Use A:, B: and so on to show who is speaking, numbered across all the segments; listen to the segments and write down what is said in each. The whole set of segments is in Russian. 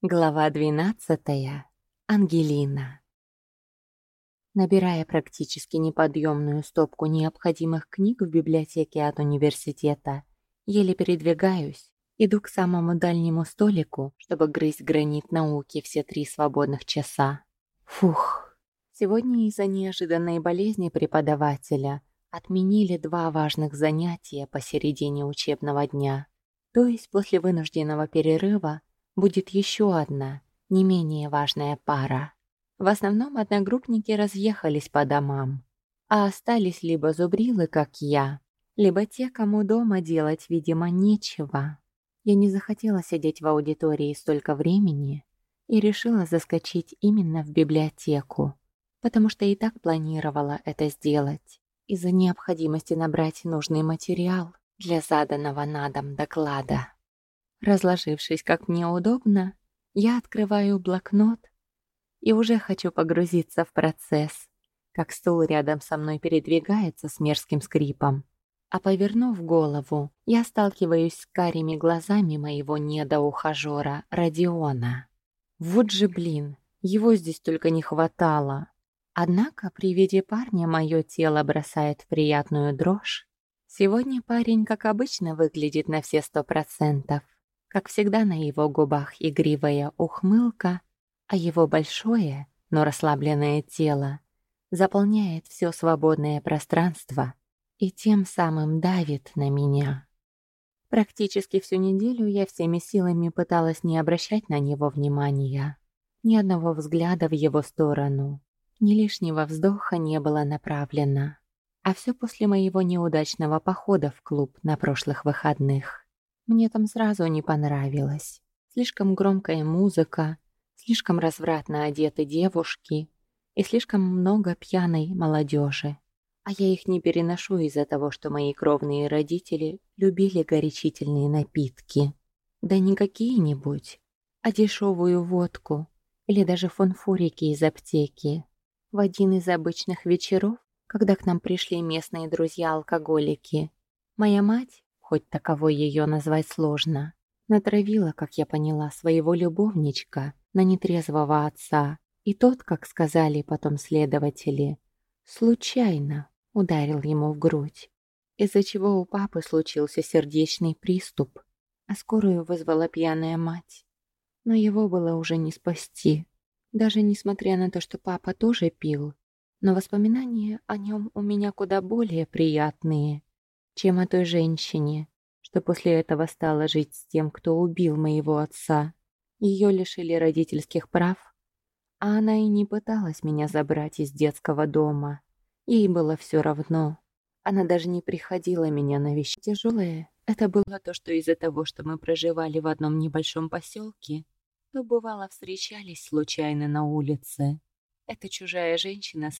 A: Глава 12. Ангелина. Набирая практически неподъемную стопку необходимых книг в библиотеке от университета, еле передвигаюсь, иду к самому дальнему столику, чтобы грызть гранит науки все три свободных часа. Фух. Сегодня из-за неожиданной болезни преподавателя отменили два важных занятия посередине учебного дня. То есть после вынужденного перерыва будет еще одна, не менее важная пара. В основном одногруппники разъехались по домам, а остались либо зубрилы, как я, либо те, кому дома делать, видимо, нечего. Я не захотела сидеть в аудитории столько времени и решила заскочить именно в библиотеку, потому что и так планировала это сделать из-за необходимости набрать нужный материал для заданного на дом доклада. Разложившись как мне удобно, я открываю блокнот и уже хочу погрузиться в процесс, как стул рядом со мной передвигается с мерзким скрипом. А повернув голову, я сталкиваюсь с карими глазами моего недоухажера Родиона. Вот же блин, его здесь только не хватало. Однако при виде парня мое тело бросает приятную дрожь. Сегодня парень, как обычно, выглядит на все сто процентов. Как всегда, на его губах игривая ухмылка, а его большое, но расслабленное тело заполняет все свободное пространство и тем самым давит на меня. Практически всю неделю я всеми силами пыталась не обращать на него внимания, ни одного взгляда в его сторону, ни лишнего вздоха не было направлено. А все после моего неудачного похода в клуб на прошлых выходных. Мне там сразу не понравилось. Слишком громкая музыка, слишком развратно одеты девушки и слишком много пьяной молодежи. А я их не переношу из-за того, что мои кровные родители любили горячительные напитки. Да не какие-нибудь, а дешевую водку или даже фонфурики из аптеки. В один из обычных вечеров, когда к нам пришли местные друзья-алкоголики, моя мать хоть таковой ее назвать сложно, натравила, как я поняла, своего любовничка на нетрезвого отца, и тот, как сказали потом следователи, случайно ударил ему в грудь, из-за чего у папы случился сердечный приступ, а скорую вызвала пьяная мать. Но его было уже не спасти, даже несмотря на то, что папа тоже пил, но воспоминания о нем у меня куда более приятные, чем о той женщине, что после этого стала жить с тем, кто убил моего отца. Ее лишили родительских прав, а она и не пыталась меня забрать из детского дома. Ей было все равно. Она даже не приходила меня навещать. Тяжелое это было то, что из-за того, что мы проживали в одном небольшом поселке, то бывало встречались случайно на улице. Эта чужая женщина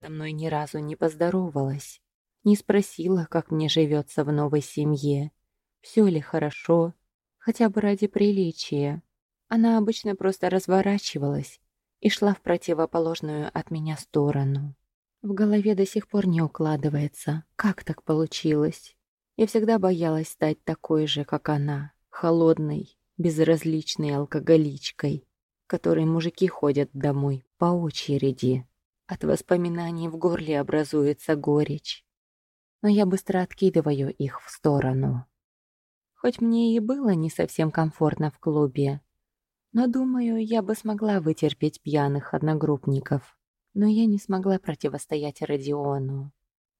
A: со мной ни разу не поздоровалась. Не спросила, как мне живется в новой семье, все ли хорошо, хотя бы ради приличия. Она обычно просто разворачивалась и шла в противоположную от меня сторону. В голове до сих пор не укладывается, как так получилось. Я всегда боялась стать такой же, как она, холодной, безразличной алкоголичкой, которой мужики ходят домой по очереди. От воспоминаний в горле образуется горечь но я быстро откидываю их в сторону. Хоть мне и было не совсем комфортно в клубе, но, думаю, я бы смогла вытерпеть пьяных одногруппников. Но я не смогла противостоять Родиону,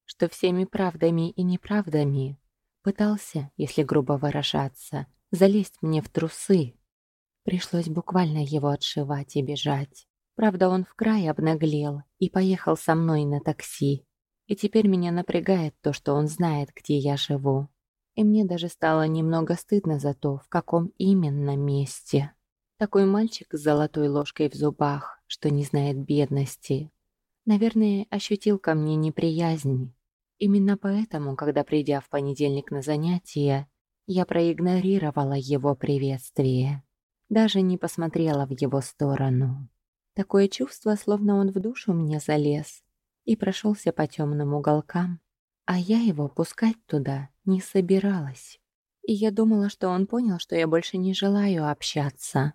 A: что всеми правдами и неправдами пытался, если грубо выражаться, залезть мне в трусы. Пришлось буквально его отшивать и бежать. Правда, он в край обнаглел и поехал со мной на такси. И теперь меня напрягает то, что он знает, где я живу. И мне даже стало немного стыдно за то, в каком именно месте. Такой мальчик с золотой ложкой в зубах, что не знает бедности. Наверное, ощутил ко мне неприязнь. Именно поэтому, когда придя в понедельник на занятия, я проигнорировала его приветствие. Даже не посмотрела в его сторону. Такое чувство, словно он в душу мне залез и прошелся по темным уголкам, а я его пускать туда не собиралась. И я думала, что он понял, что я больше не желаю общаться.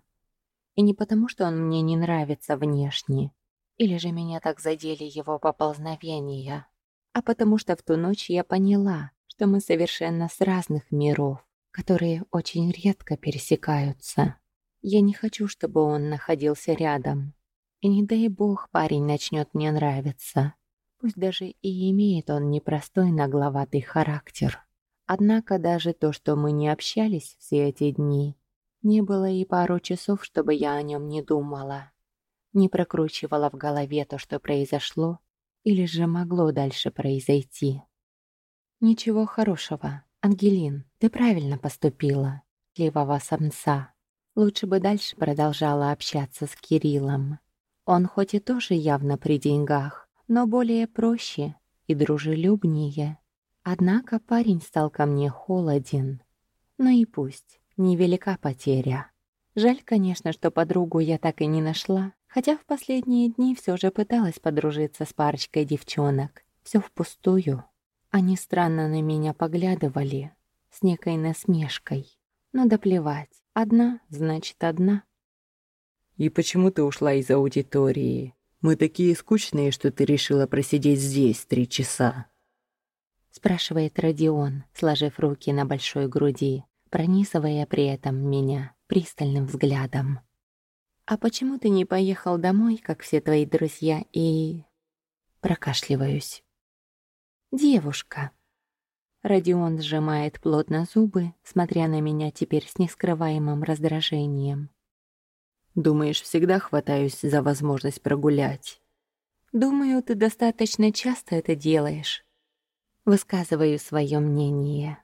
A: И не потому, что он мне не нравится внешне, или же меня так задели его поползновения, а потому что в ту ночь я поняла, что мы совершенно с разных миров, которые очень редко пересекаются. Я не хочу, чтобы он находился рядом. И не дай бог парень начнет мне нравиться. Пусть даже и имеет он непростой нагловатый характер. Однако даже то, что мы не общались все эти дни, не было и пару часов, чтобы я о нем не думала. Не прокручивала в голове то, что произошло, или же могло дальше произойти. «Ничего хорошего. Ангелин, ты правильно поступила. Ливого самца. Лучше бы дальше продолжала общаться с Кириллом. Он хоть и тоже явно при деньгах, но более проще и дружелюбнее. Однако парень стал ко мне холоден. Ну и пусть невелика потеря. Жаль, конечно, что подругу я так и не нашла, хотя в последние дни все же пыталась подружиться с парочкой девчонок. Все впустую. Они странно на меня поглядывали, с некой насмешкой. Но да плевать, одна значит одна.
B: «И почему ты ушла из аудитории? Мы такие скучные, что ты решила просидеть здесь три часа».
A: Спрашивает Родион, сложив руки на большой груди пронизывая при этом меня пристальным взглядом. «А почему ты не поехал домой, как все твои друзья, и...» Прокашливаюсь. «Девушка!» Родион сжимает плотно зубы, смотря на меня теперь с нескрываемым раздражением.
B: «Думаешь, всегда хватаюсь за возможность прогулять?»
A: «Думаю, ты достаточно часто это делаешь». Высказываю свое мнение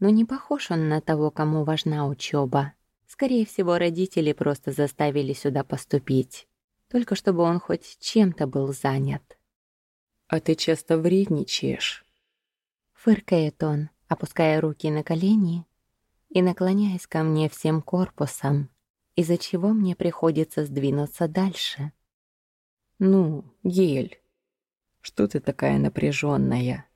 A: но не похож он на того, кому важна учеба. Скорее всего, родители просто заставили сюда поступить, только чтобы он хоть чем-то был занят.
B: «А ты часто вредничаешь?»
A: Фыркает он, опуская руки на колени и наклоняясь ко мне всем корпусом, из-за чего мне приходится сдвинуться дальше.
B: «Ну, Ель, что ты такая напряженная?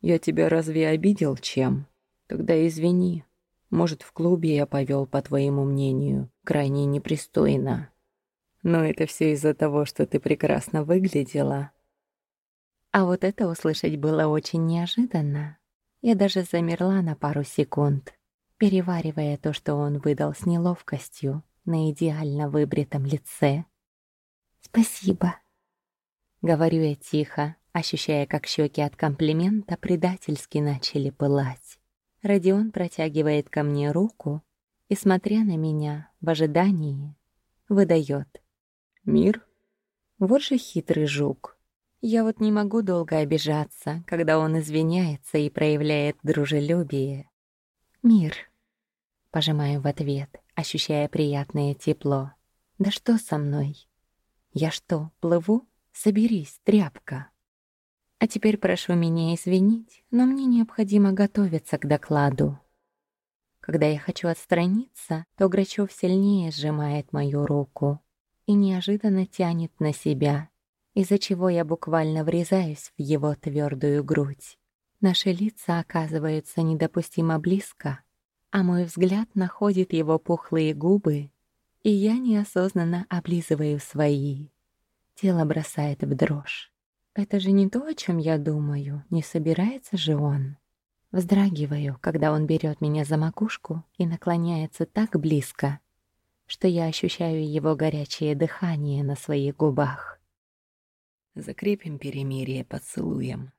B: Я тебя разве обидел чем?» Тогда извини. Может, в клубе я повел, по твоему мнению, крайне непристойно. Но это все из-за того, что ты прекрасно выглядела.
A: А вот это услышать было очень неожиданно. Я даже замерла на пару секунд, переваривая то, что он выдал с неловкостью на идеально выбритом лице. «Спасибо», — говорю я тихо, ощущая, как щеки от комплимента предательски начали пылать. Родион протягивает ко мне руку и, смотря на меня в ожидании, выдает.
B: «Мир?»
A: Вот же хитрый жук. Я вот не могу долго обижаться, когда он извиняется и проявляет дружелюбие. «Мир», — пожимаю в ответ, ощущая приятное тепло. «Да что со мной? Я что, плыву? Соберись, тряпка!» А теперь прошу меня извинить, но мне необходимо готовиться к докладу. Когда я хочу отстраниться, то Грачев сильнее сжимает мою руку и неожиданно тянет на себя, из-за чего я буквально врезаюсь в его твердую грудь. Наши лица оказываются недопустимо близко, а мой взгляд находит его пухлые губы, и я неосознанно облизываю свои. Тело бросает в дрожь. Это же не то, о чем я думаю. Не собирается же он. Вздрагиваю, когда он берет меня за макушку и наклоняется так близко, что я ощущаю его горячее дыхание на своих губах.
B: Закрепим перемирие поцелуем.